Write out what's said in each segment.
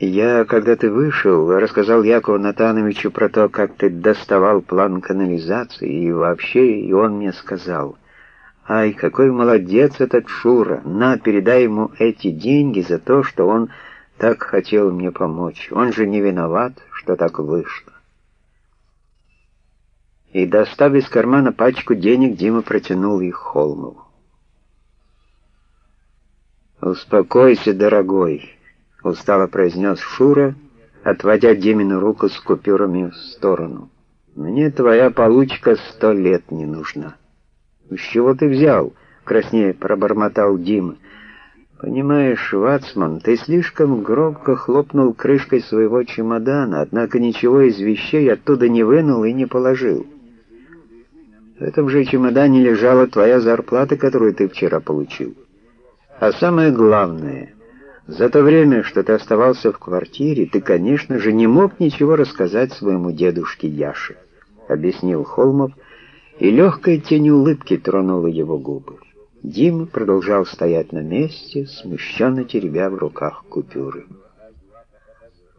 Я, когда ты вышел, рассказал Якову Натановичу про то, как ты доставал план канализации, и вообще, и он мне сказал, «Ай, какой молодец этот Шура! На, передай ему эти деньги за то, что он так хотел мне помочь. Он же не виноват, что так вышло». И, достав из кармана пачку денег, Дима протянул их Холмову. «Успокойся, дорогой», — устало произнес Шура, отводя Димину руку с купюрами в сторону. «Мне твоя получка сто лет не нужна». «С чего ты взял?» — краснее пробормотал Дима. «Понимаешь, Вацман, ты слишком громко хлопнул крышкой своего чемодана, однако ничего из вещей оттуда не вынул и не положил. В этом же чемодане лежала твоя зарплата, которую ты вчера получил. А самое главное — за то время, что ты оставался в квартире, ты, конечно же, не мог ничего рассказать своему дедушке Яше, объяснил Холмов, и легкая тень улыбки тронула его губы. Дима продолжал стоять на месте, смущенно теребя в руках купюры.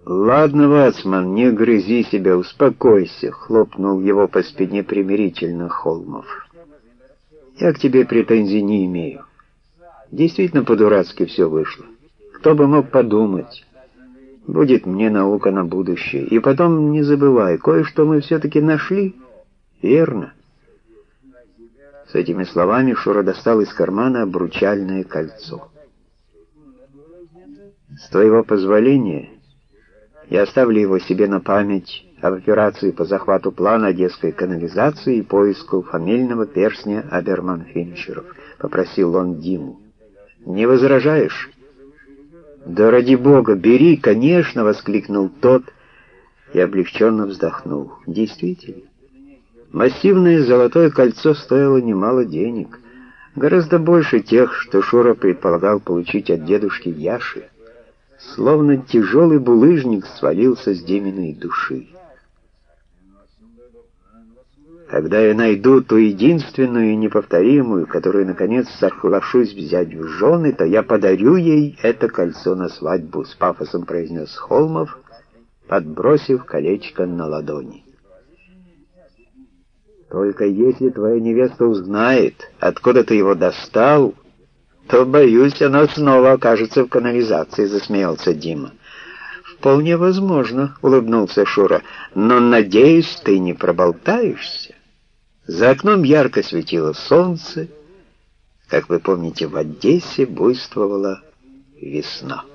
«Ладно, Вацман, не грызи себя, успокойся», — хлопнул его по спине примирительно Холмов. «Я к тебе претензий не имею. Действительно по-дурацки все вышло. Кто бы мог подумать? Будет мне наука на будущее. И потом не забывай, кое-что мы все-таки нашли. Верно? С этими словами Шура достал из кармана обручальное кольцо. С твоего позволения я оставлю его себе на память об операции по захвату плана Одесской канализации и поиску фамильного перстня Аберман-Финчеров, попросил он Диму. Не возражаешь? «Да ради бога, бери, конечно!» — воскликнул тот и облегченно вздохнул. «Действительно, массивное золотое кольцо стоило немало денег, гораздо больше тех, что Шура предполагал получить от дедушки Яши. Словно тяжелый булыжник свалился с Деминой души. Когда я найду ту единственную и неповторимую, которую, наконец, соглашусь взять в жены, то я подарю ей это кольцо на свадьбу, — с пафосом произнес Холмов, подбросив колечко на ладони. Только если твоя невеста узнает, откуда ты его достал, то, боюсь, она снова окажется в канализации, — засмеялся Дима. «Вполне возможно», — улыбнулся Шура, — «но, надеюсь, ты не проболтаешься». За окном ярко светило солнце. Как вы помните, в Одессе буйствовала весна.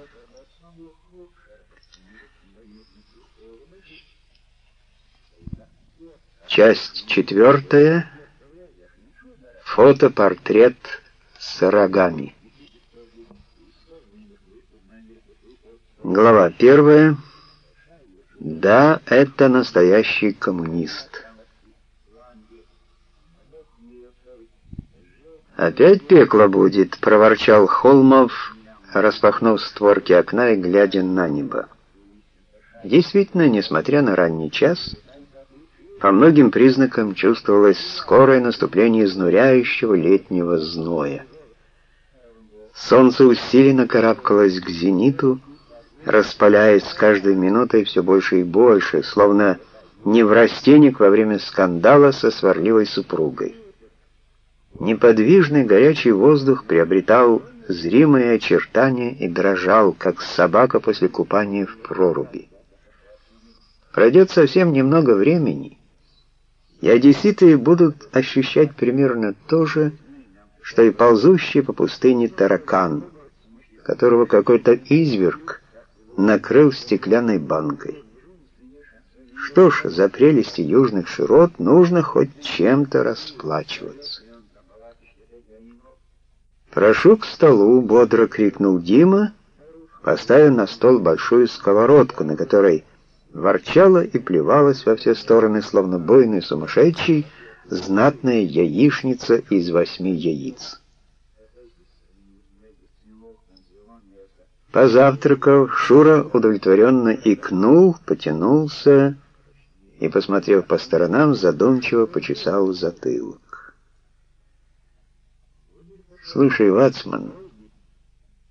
Часть четвертая. Фотопортрет с рогами. Глава первая. Да, это настоящий коммунист. «Опять пекло будет», — проворчал Холмов, распахнув створки окна и глядя на небо. Действительно, несмотря на ранний час, по многим признакам чувствовалось скорое наступление изнуряющего летнего зноя. Солнце усиленно карабкалось к зениту, распаляясь с каждой минутой все больше и больше, словно неврастенник во время скандала со сварливой супругой. Неподвижный горячий воздух приобретал зримые очертания и дрожал, как собака после купания в проруби. Пройдет совсем немного времени, и одесситы будут ощущать примерно то же, что и ползущий по пустыне таракан, которого какой-то изверг накрыл стеклянной банкой. Что ж, за прелести южных широт нужно хоть чем-то расплачиваться. «Прошу к столу!» — бодро крикнул Дима, поставив на стол большую сковородку, на которой ворчала и плевалась во все стороны, словно бойный сумасшедший, знатная яичница из восьми яиц. Позавтракав, Шура удовлетворенно икнул, потянулся и, посмотрев по сторонам, задумчиво почесал затылок. «Слушай, Вацман»,